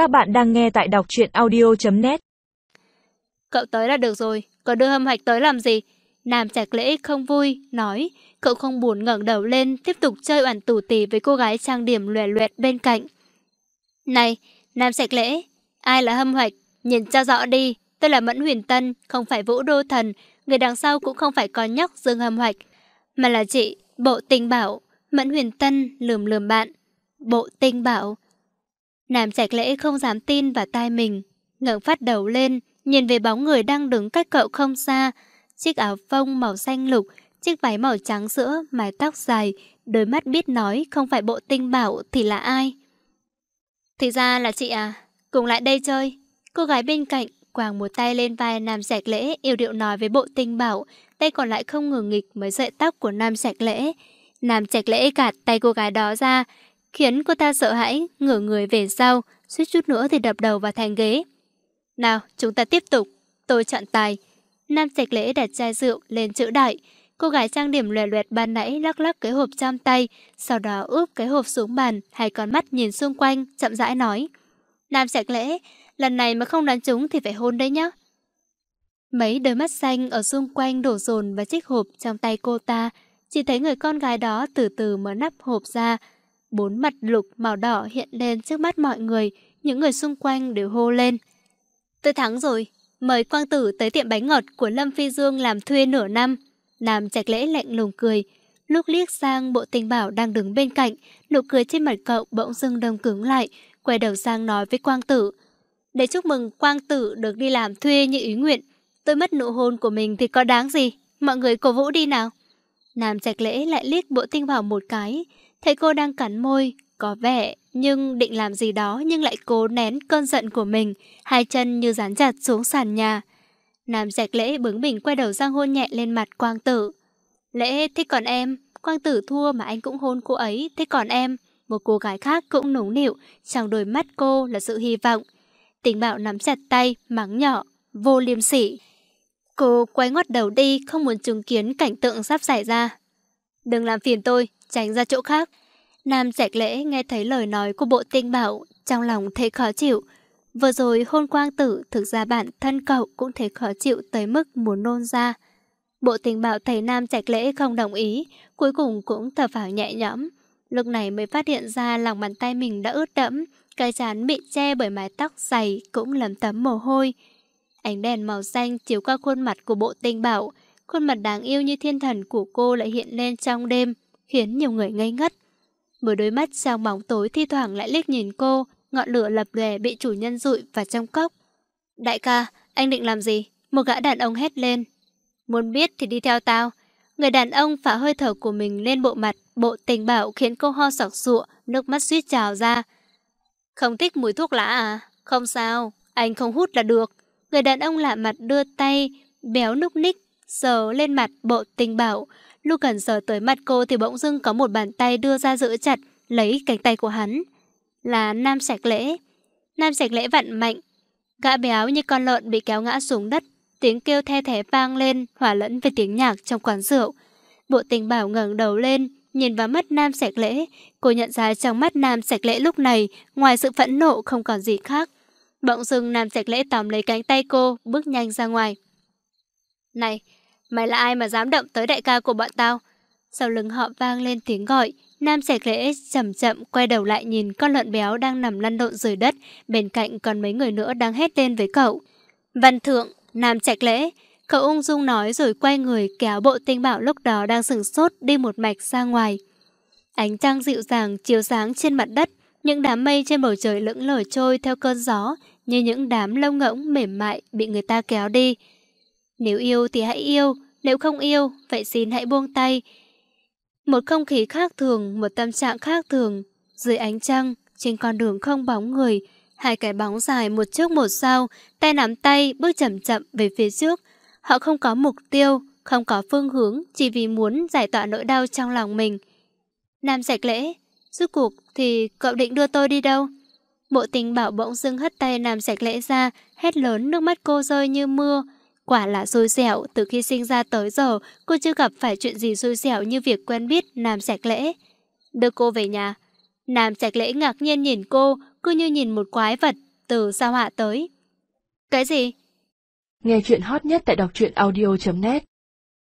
Các bạn đang nghe tại đọc truyện audio.net Cậu tới là được rồi, còn đưa hâm hạch tới làm gì? Nam Trạch Lễ không vui, nói, cậu không buồn ngẩng đầu lên, tiếp tục chơi oản tủ tỉ với cô gái trang điểm lòe loẹt bên cạnh. Này, Nam Trạch Lễ, ai là hâm hoạch? Nhìn cho rõ đi, tôi là Mẫn Huyền Tân, không phải Vũ Đô Thần, người đằng sau cũng không phải con nhóc Dương Hâm Hoạch, mà là chị, Bộ Tình Bảo. Mẫn Huyền Tân lườm lườm bạn. Bộ Tình Bảo. Nam Trạch Lễ không dám tin vào tai mình, ngẩng phát đầu lên, nhìn về bóng người đang đứng cách cậu không xa. Chiếc áo phông màu xanh lục, chiếc váy màu trắng sữa, mái tóc dài, đôi mắt biết nói không phải bộ tinh bảo thì là ai. Thì ra là chị à, cùng lại đây chơi. Cô gái bên cạnh quàng một tay lên vai Nam Trạch Lễ yêu điệu nói với bộ tinh bảo, tay còn lại không ngừng nghịch mấy sợi tóc của Nam Trạch Lễ. Nam Trạch Lễ gạt tay cô gái đó ra, khiến cô ta sợ hãi, ngửa người về sau, suýt chút nữa thì đập đầu vào thành ghế. Nào, chúng ta tiếp tục. Tôi chọn tài. Nam Trạch Lễ đặt chai rượu lên chữ đại. Cô gái trang điểm lòe loẹt ban nãy lắc lắc cái hộp trong tay, sau đó úp cái hộp xuống bàn, hai con mắt nhìn xung quanh, chậm rãi nói. Nam Trạch Lễ, lần này mà không đoán chúng thì phải hôn đấy nhá. Mấy đôi mắt xanh ở xung quanh đổ dồn vào chiếc hộp trong tay cô ta, chỉ thấy người con gái đó từ từ mở nắp hộp ra. Bốn mặt lục màu đỏ hiện lên trước mắt mọi người, những người xung quanh đều hô lên. Tôi thắng rồi, mời Quang Tử tới tiệm bánh ngọt của Lâm Phi Dương làm thuê nửa năm. Nam Trạch Lễ lạnh lùng cười, lúc liếc sang bộ tình bảo đang đứng bên cạnh, nụ cười trên mặt cậu bỗng dưng đông cứng lại, quay đầu sang nói với Quang Tử. Để chúc mừng Quang Tử được đi làm thuê như ý nguyện, tôi mất nụ hôn của mình thì có đáng gì, mọi người cổ vũ đi nào. Nam Trạch Lễ lại liếc bộ tinh bảo một cái, thấy cô đang cắn môi, có vẻ nhưng định làm gì đó nhưng lại cố nén cơn giận của mình, hai chân như dán chặt xuống sàn nhà. Nam Trạch Lễ bướng bỉnh quay đầu sang hôn nhẹ lên mặt Quang Tử. Lễ, thế còn em? Quang Tử thua mà anh cũng hôn cô ấy, thế còn em? Một cô gái khác cũng núng nịu, trong đôi mắt cô là sự hy vọng. Tình bạo nắm chặt tay, mắng nhỏ, vô liêm sỉ. Cô quay ngoắt đầu đi, không muốn chứng kiến cảnh tượng sắp xảy ra. Đừng làm phiền tôi, tránh ra chỗ khác. Nam Trạch Lễ nghe thấy lời nói của bộ tinh bảo, trong lòng thấy khó chịu. Vừa rồi hôn quang tử, thực ra bản thân cậu cũng thấy khó chịu tới mức muốn nôn ra. Bộ tình bảo thấy Nam Trạch Lễ không đồng ý, cuối cùng cũng thở phào nhẹ nhõm. Lúc này mới phát hiện ra lòng bàn tay mình đã ướt đẫm, cái chán bị che bởi mái tóc dày cũng lấm tấm mồ hôi. Ánh đèn màu xanh chiếu qua khuôn mặt của bộ tinh bảo, khuôn mặt đáng yêu như thiên thần của cô lại hiện lên trong đêm, khiến nhiều người ngây ngất. Một đôi mắt trong bóng tối thi thoảng lại liếc nhìn cô, ngọn lửa lập lòe bị chủ nhân rụi vào trong cốc. Đại ca, anh định làm gì? Một gã đàn ông hét lên. Muốn biết thì đi theo tao. Người đàn ông phả hơi thở của mình lên bộ mặt, bộ tình bảo khiến cô ho sọc sụa, nước mắt suýt trào ra. Không thích mùi thuốc lá à? Không sao, anh không hút là được. Người đàn ông lạ mặt đưa tay, béo núc ních, sờ lên mặt bộ tình bảo, Lúc gần sờ tới mặt cô thì bỗng dưng có một bàn tay đưa ra giữ chặt, lấy cánh tay của hắn. Là Nam Sạch Lễ. Nam Sạch Lễ vặn mạnh. Gã béo như con lợn bị kéo ngã xuống đất. Tiếng kêu the thé vang lên, hòa lẫn với tiếng nhạc trong quán rượu. Bộ tình bảo ngẩng đầu lên, nhìn vào mắt Nam Sạch Lễ. Cô nhận ra trong mắt Nam Sạch Lễ lúc này, ngoài sự phẫn nộ không còn gì khác. Bỗng dưng Nam Sạch Lễ tóm lấy cánh tay cô, bước nhanh ra ngoài. Này, Mày là ai mà dám động tới đại ca của bọn tao? Sau lưng họ vang lên tiếng gọi, Nam Sạch Lễ chậm chậm quay đầu lại nhìn con lợn béo đang nằm lăn lộn dưới đất, bên cạnh còn mấy người nữa đang hét lên với cậu. Văn thượng, Nam Sạch Lễ, cậu ung dung nói rồi quay người kéo bộ tinh bảo lúc đó đang sừng sốt đi một mạch ra ngoài. Ánh trăng dịu dàng chiếu sáng trên mặt đất, những đám mây trên bầu trời lững lờ trôi theo cơn gió, như những đám lông ngỗng mềm mại bị người ta kéo đi. Nếu yêu thì hãy yêu, nếu không yêu, vậy xin hãy buông tay. Một không khí khác thường, một tâm trạng khác thường. Dưới ánh trăng, trên con đường không bóng người, hai cái bóng dài một trước một sau, tay nắm tay, bước chậm chậm về phía trước. Họ không có mục tiêu, không có phương hướng, chỉ vì muốn giải tỏa nỗi đau trong lòng mình. Nam sạch lễ, rốt cuộc thì cậu định đưa tôi đi đâu? Bộ tình bảo bỗng dưng hất tay Nam sạch lễ ra, hét lớn nước mắt cô rơi như mưa. Quả là xui xẻo, từ khi sinh ra tới giờ, cô chưa gặp phải chuyện gì xui xẻo như việc quen biết Nam Sạch Lễ. Đưa cô về nhà. Nam Sạch Lễ ngạc nhiên nhìn cô, cứ như nhìn một quái vật, từ Sao Hạ tới. Cái gì? Nghe chuyện hot nhất tại đọc truyện audio.net